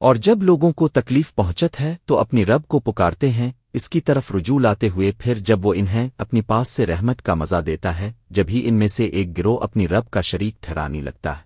اور جب لوگوں کو تکلیف پہنچت ہے تو اپنی رب کو پکارتے ہیں، اس کی طرف رجوع لاتے ہوئے پھر جب وہ انہیں اپنی پاس سے رحمت کا مزہ دیتا ہے، جب ہی ان میں سے ایک گروہ اپنی رب کا شریک ٹھہرانے لگتا ہے۔